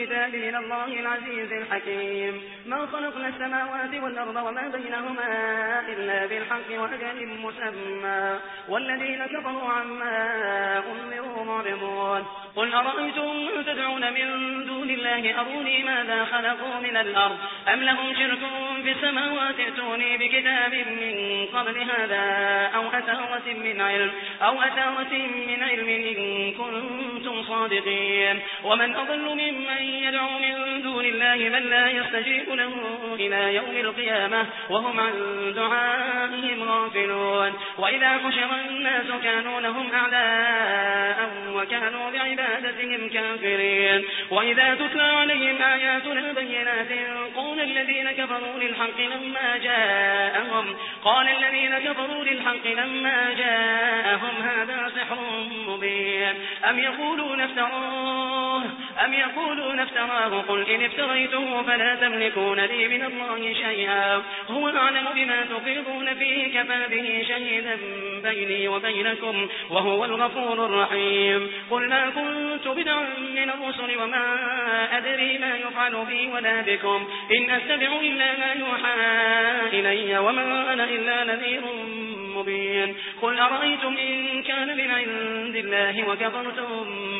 الكتاب من الله العزيز الحكيم. ما خلقنا السماوات والأرض وما بينهما إلا بالحق وأجل مسمى. والذين كفروا عما أمروا معرضون. قل أرأيتم تدعون من دون الله أروني ماذا خلقوا من الأرض؟ أم لهم شرك في السماوات ائتوني بكتاب من قبل هذا أو أثارة من علم أو أثارة من علم إن كنتم صادقين. ومن أضل ممن يدعو من دون الله من لا يستجيب له إلى يوم القيامة وهم عن دعائهم غافلون. وإذا حشر الناس كانوا لهم أعداء وكانوا بعبادتهم كافرين. وإذا تتلى عليهم آياتنا بينات قول الذين كفروا للحق لما جاءهم قال الذين كفروا للحق لما جاءهم هذا سحر مبين. أم يقولون افتروه أم يقولون افتراه قل إن افتريته فلا تملكون لي من الله شيئا. هو أعلم بما تفيضون فيه كفى به شهيدا بيني وبينكم وهو الغفور الرحيم. قل ما كنت بدعا من الرسل وما أدري ما يفعل بي ولا بكم. إن أتبع إلا ما يوحى إلي وما أنا إلا نذير مبين. قل أرأيتم إن كان من عند الله وكفرتم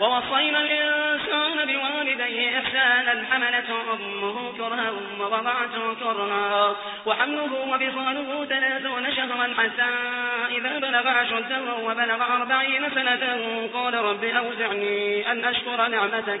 ووصينا الإنسان بوالديه إحسانا حملته أمه كرها ووضعته كرها وحمله وبصاله ثلاثون شهرا حتى إذا بلغ أشده وبلغ أربعين سنة قال رب أوزعني أن أشكر نعمتك.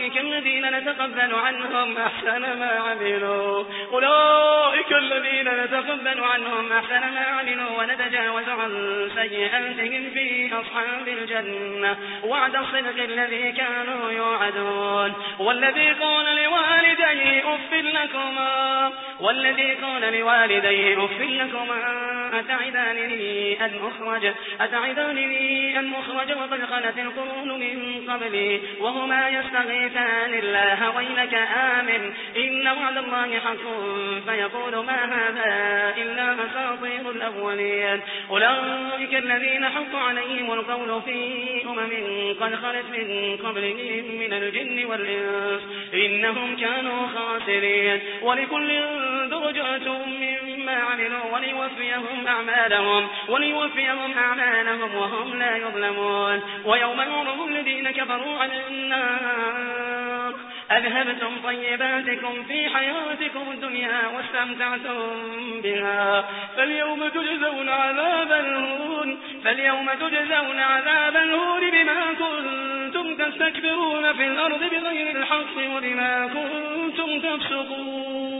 الذين نتقبل عنهم أحسن ما عملوا. أولئك الذين نتقبل عنهم أحسن ما عملوا ونتجاوز عن سيئاتهم في أصحاب الجنة. وعد الصدق الذي كانوا يوعدون. والذي قال لوالديه أف لكما. والذي قال لوالديه أف لكما. أتعدانني أن أخرج؟ أتعدانني أن أخرج وقد خلت القرون من قبلي وهما يستغيثان الله ويلك آمن. إن وعد الله حق فيقول ما هذا إلا أساطير الأولين. أولئك الذين حق عليهم القول في أمم قد خلت من قبلهم من الجن والإنس. إنهم كانوا خاسرين. ولكل درجات عملوا وليوفيهم أعمالهم وليوفيهم أعمالهم وهم لا يظلمون ويوم يعرض الذين كفروا على النار أذهبتم طيباتكم في حياتكم الدنيا واستمتعتم بها فاليوم تجزون عذاب الهون فاليوم تجزون عذاب الهون بما كنتم تستكبرون في الأرض بغير الحق وبما كنتم تفسقون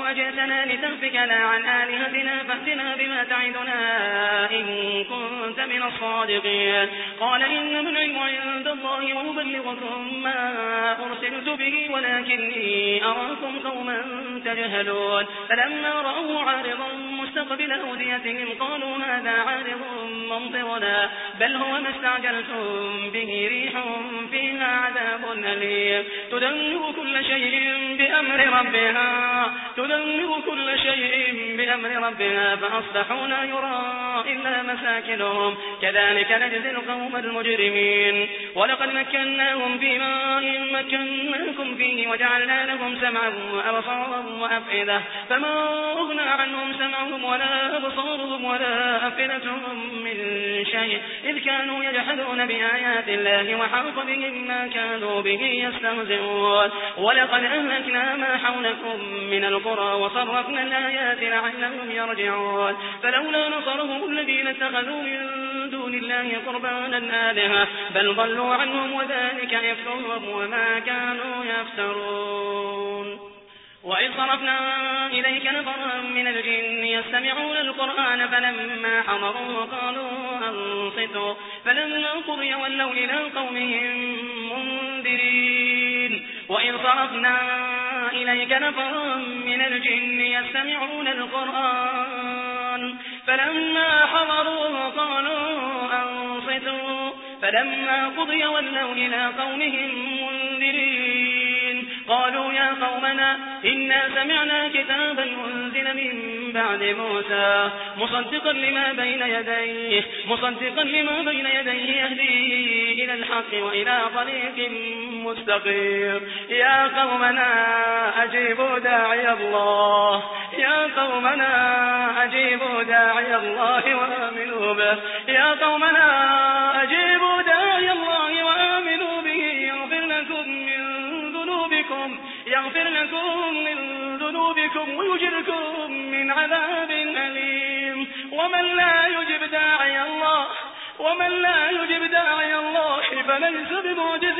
أجئتنا لتنفكنا عن آلهتنا فأتنا بما تعدنا إن كنت من الصادقين. قال إنما العلم عند الله ومبلغكم ما أرسلت به ولكني أراكم قوما تجهلون. فلما رأوا عارضا مستقبل أوديتهم قالوا هذا عارض ممطرنا بل هو ما استعجلتم به ريح فيها عذاب أليم. تدمر كل شيء بأمر ربها. كل شيء بأمر ربها فأصبحوا لا يرى. إلا مساكنهم. كذلك نجزي القوم المجرمين. ولقد مكناهم في ماء مكناكم فيه وجعلنا لهم سمعا وأبصارا وأفئدة. فما أغنى عنهم سمعهم ولا أبصارهم ولا أفئدتهم من شيء. إذ كانوا يجحدون بآيات الله وحاق بهم ما كانوا به يستهزئون. ولقد أهلكنا ما حولكم من القرى وصرفنا الآيات لعلهم يرجعون. فلولا نصرهم الذين اتخذوا من دون الله قربانا آلهة بل ضلوا عنهم وذلك يفترهم وما كانوا يفترون. وإذ صرفنا إليك نفرا من الجن يستمعون القرآن فلما حضروا قالوا أنصتوا فلما قضي ولوا إلى قومهم منذرين. وإذ صرفنا إليك نفرا من الجن يستمعون القرآن فلما حضروا قالوا أنصتوا فلما قضي ولوا إلى قومهم منذرين. قالوا يا قومنا إنا سمعنا كتابا أنزل من بعد موسى مصدقا لما بين يديه مصدقا لما بين يديه يهدي إلى الحق وإلى طريق مستقيم. يا قومنا أجيبوا داعي الله. يا قومنا أجيبوا داعي الله وآمنوا به. يا قومنا أجيبوا داعي الله وآمنوا به. يغفر لكم من ذنوبكم. يغفر لكم من ذنوبكم ويجركم من عذاب أليم. ومن لا يجب داعي الله ومن لا يجب داعي الله فليس بمعجز.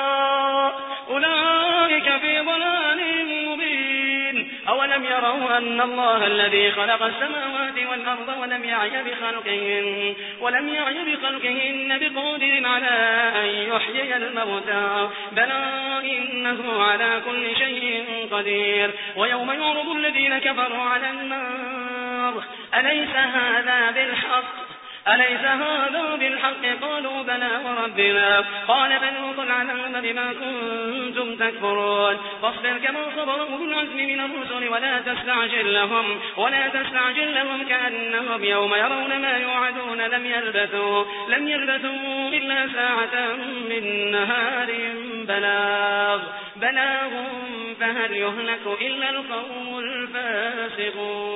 يروا أن الله الذي خلق السماوات والأرض ولم يعي بخلقهن ولم يعي بخلقهن بقادر على أن يحيي الموتى بلى إنه على كل شيء قدير. ويوم يعرض الذين كفروا على النار أليس هذا بالحق؟ أليس هذا بالحق؟ قالوا بلى وربنا. قال فذوقوا العذاب بما كنتم تكفرون. فاصبر كما صبر أولو العزم من الرسل ولا تستعجل لهم ولا تستعجل لهم كأنهم يوم يرون ما يوعدون. لم يلبثوا لم يلبثوا إلا ساعة من نهار بلاغ بلاغ فهل يهلك إلا القوم الفاسقون؟